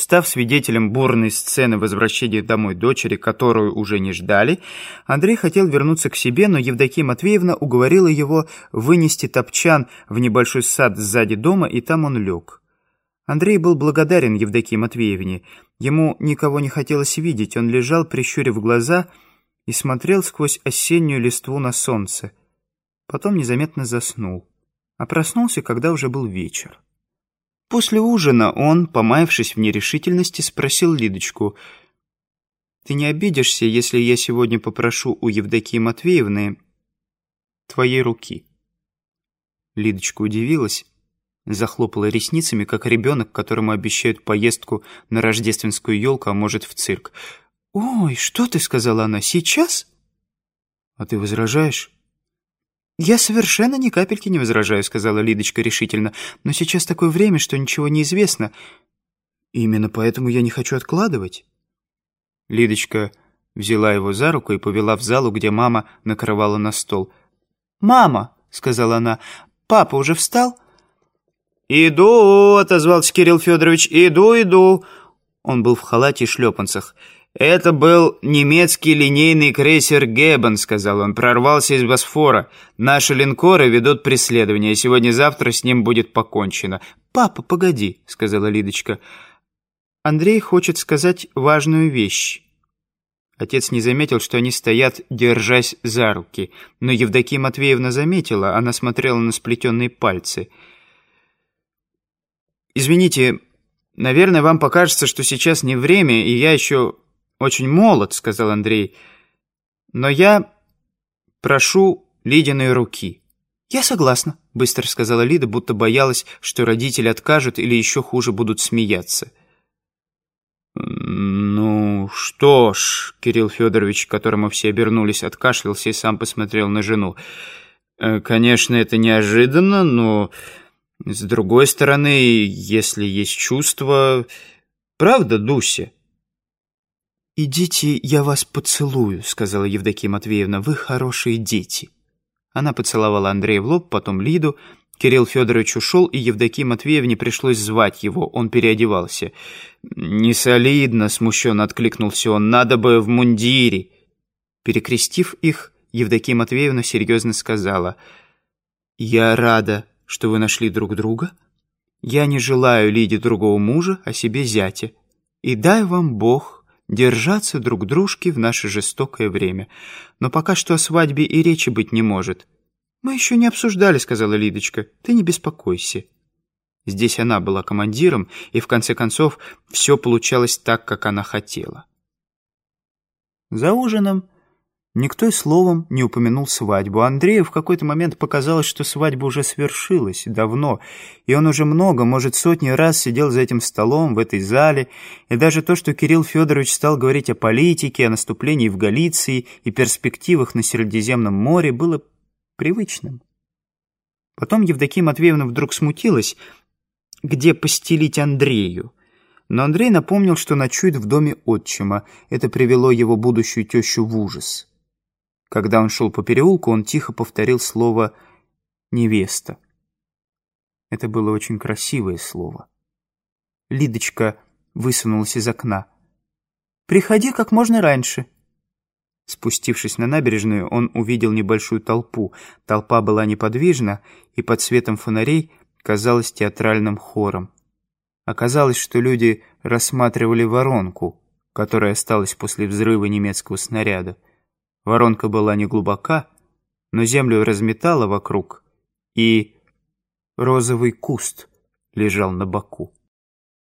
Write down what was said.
Став свидетелем бурной сцены возвращения домой дочери, которую уже не ждали, Андрей хотел вернуться к себе, но Евдокия Матвеевна уговорила его вынести топчан в небольшой сад сзади дома, и там он лег. Андрей был благодарен Евдокии Матвеевне. Ему никого не хотелось видеть, он лежал, прищурив глаза, и смотрел сквозь осеннюю листву на солнце. Потом незаметно заснул, а проснулся, когда уже был вечер. После ужина он, помаявшись в нерешительности, спросил Лидочку, «Ты не обидишься, если я сегодня попрошу у Евдокии Матвеевны твоей руки?» Лидочка удивилась, захлопала ресницами, как ребенок, которому обещают поездку на рождественскую елку, а может, в цирк. «Ой, что ты?» — сказала она. «Сейчас?» «А ты возражаешь?» «Я совершенно ни капельки не возражаю», — сказала Лидочка решительно. «Но сейчас такое время, что ничего не известно. Именно поэтому я не хочу откладывать». Лидочка взяла его за руку и повела в залу, где мама накрывала на стол. «Мама», — сказала она, — «папа уже встал?» «Иду», — отозвался Кирилл Федорович, — «иду, иду». Он был в халате и шлепанцах. «Это был немецкий линейный крейсер «Геббен», — сказал он, прорвался из Босфора. Наши линкоры ведут преследование, сегодня-завтра с ним будет покончено. «Папа, погоди», — сказала Лидочка. «Андрей хочет сказать важную вещь». Отец не заметил, что они стоят, держась за руки. Но Евдокия Матвеевна заметила, она смотрела на сплетенные пальцы. «Извините, наверное, вам покажется, что сейчас не время, и я еще очень молод», — сказал Андрей. «Но я прошу Лидиной руки». «Я согласна», — быстро сказала Лида, будто боялась, что родители откажут или еще хуже будут смеяться. «Ну что ж», — Кирилл Федорович, к которому все обернулись, откашлялся и сам посмотрел на жену. «Э, «Конечно, это неожиданно, но с другой стороны, если есть чувство... Правда, Дуся?» «Идите, я вас поцелую», — сказала Евдокия Матвеевна. «Вы хорошие дети». Она поцеловала Андрея в лоб, потом Лиду. Кирилл Федорович ушел, и Евдокии Матвеевне пришлось звать его. Он переодевался. «Не солидно», — смущенно откликнулся он. «Надо бы в мундире». Перекрестив их, Евдокия Матвеевна серьезно сказала. «Я рада, что вы нашли друг друга. Я не желаю Лиде другого мужа, а себе зятя. И дай вам Бог держаться друг дружки в наше жестокое время. Но пока что о свадьбе и речи быть не может. «Мы еще не обсуждали», — сказала Лидочка. «Ты не беспокойся». Здесь она была командиром, и в конце концов все получалось так, как она хотела. За ужином Никто и словом не упомянул свадьбу. Андрею в какой-то момент показалось, что свадьба уже свершилась давно, и он уже много, может, сотни раз сидел за этим столом, в этой зале, и даже то, что Кирилл Федорович стал говорить о политике, о наступлении в Галиции и перспективах на Средиземном море, было привычным. Потом Евдокия Матвеевна вдруг смутилась, где постелить Андрею. Но Андрей напомнил, что ночует в доме отчима. Это привело его будущую тещу в ужас. Когда он шел по переулку, он тихо повторил слово «невеста». Это было очень красивое слово. Лидочка высунулась из окна. «Приходи как можно раньше». Спустившись на набережную, он увидел небольшую толпу. Толпа была неподвижна и под светом фонарей казалась театральным хором. Оказалось, что люди рассматривали воронку, которая осталась после взрыва немецкого снаряда. Воронка была не глубока, но землю разметала вокруг, и розовый куст лежал на боку.